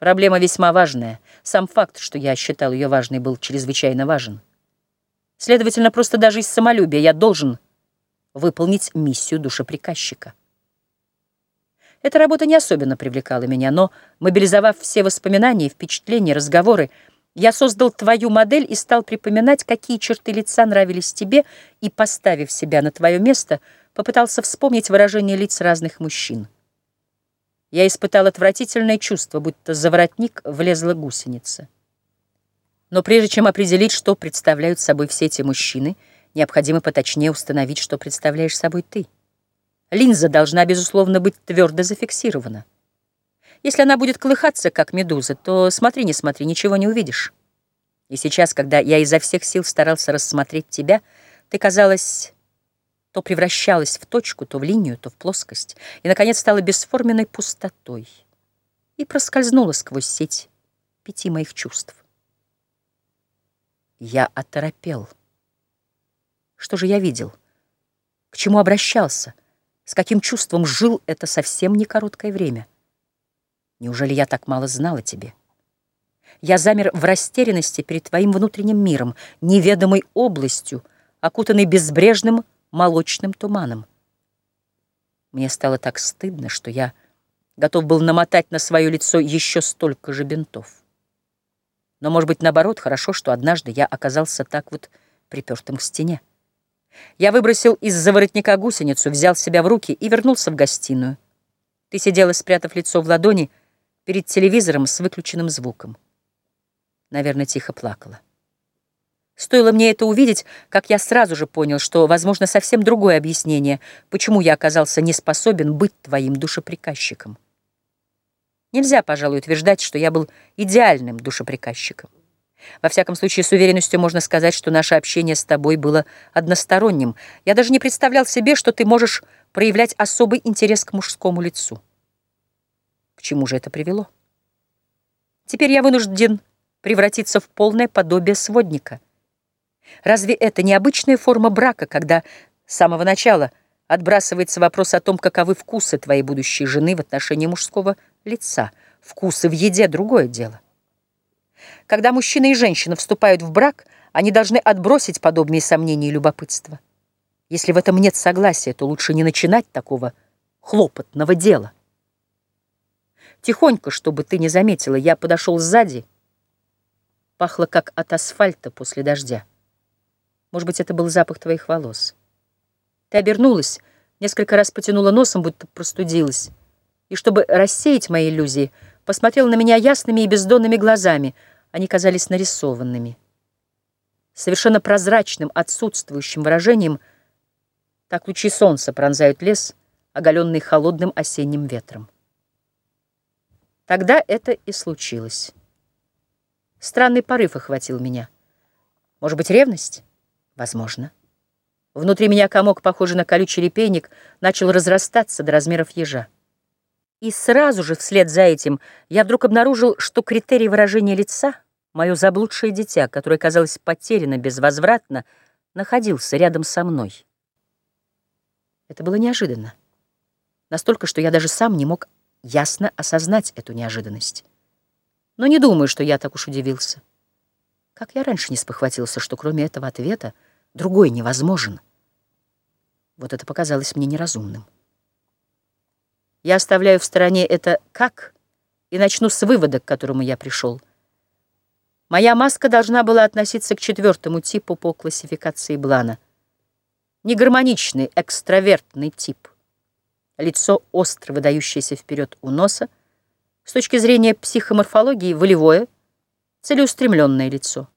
Проблема весьма важная. Сам факт, что я считал ее важной, был чрезвычайно важен. Следовательно, просто даже из самолюбия я должен выполнить миссию душеприказчика. Эта работа не особенно привлекала меня, но, мобилизовав все воспоминания, впечатления, разговоры, я создал твою модель и стал припоминать, какие черты лица нравились тебе, и, поставив себя на твое место, попытался вспомнить выражение лиц разных мужчин. Я испытал отвратительное чувство, будто за воротник влезла гусеница. Но прежде чем определить, что представляют собой все эти мужчины, необходимо поточнее установить, что представляешь собой ты. Линза должна, безусловно, быть твердо зафиксирована. Если она будет колыхаться, как медуза, то смотри, не смотри, ничего не увидишь. И сейчас, когда я изо всех сил старался рассмотреть тебя, ты, казалось, то превращалась в точку, то в линию, то в плоскость, и, наконец, стала бесформенной пустотой и проскользнула сквозь сеть пяти моих чувств. Я оторопел. Что же я видел? К чему обращался? С каким чувством жил это совсем не короткое время? Неужели я так мало знал о тебе? Я замер в растерянности перед твоим внутренним миром, неведомой областью, окутанной безбрежным молочным туманом. Мне стало так стыдно, что я готов был намотать на свое лицо еще столько же бинтов. Но, может быть, наоборот, хорошо, что однажды я оказался так вот припертым к стене. Я выбросил из-за воротника гусеницу, взял себя в руки и вернулся в гостиную. Ты сидела, спрятав лицо в ладони, перед телевизором с выключенным звуком. Наверное, тихо плакала. Стоило мне это увидеть, как я сразу же понял, что, возможно, совсем другое объяснение, почему я оказался не способен быть твоим душеприказчиком. Нельзя, пожалуй, утверждать, что я был идеальным душеприказчиком. Во всяком случае, с уверенностью можно сказать, что наше общение с тобой было односторонним. Я даже не представлял себе, что ты можешь проявлять особый интерес к мужскому лицу. К чему же это привело? Теперь я вынужден превратиться в полное подобие сводника — Разве это не обычная форма брака, когда с самого начала отбрасывается вопрос о том, каковы вкусы твоей будущей жены в отношении мужского лица? Вкусы в еде — другое дело. Когда мужчина и женщина вступают в брак, они должны отбросить подобные сомнения и любопытства. Если в этом нет согласия, то лучше не начинать такого хлопотного дела. Тихонько, чтобы ты не заметила, я подошел сзади. Пахло, как от асфальта после дождя. Может быть, это был запах твоих волос. Ты обернулась, несколько раз потянула носом, будто простудилась. И чтобы рассеять мои иллюзии, посмотрела на меня ясными и бездонными глазами. Они казались нарисованными. Совершенно прозрачным, отсутствующим выражением так лучи солнца пронзают лес, оголенный холодным осенним ветром. Тогда это и случилось. Странный порыв охватил меня. Может быть, ревность? Возможно. Внутри меня комок, похожий на колючий репейник, начал разрастаться до размеров ежа. И сразу же вслед за этим я вдруг обнаружил, что критерий выражения лица, мое заблудшее дитя, которое казалось потеряно безвозвратно, находился рядом со мной. Это было неожиданно. Настолько, что я даже сам не мог ясно осознать эту неожиданность. Но не думаю, что я так уж удивился. Как я раньше не спохватился, что кроме этого ответа Другой невозможен. Вот это показалось мне неразумным. Я оставляю в стороне это «как» и начну с вывода, к которому я пришел. Моя маска должна была относиться к четвертому типу по классификации Блана. Негармоничный, экстравертный тип. Лицо остро выдающееся вперед у носа, с точки зрения психоморфологии волевое, целеустремленное лицо.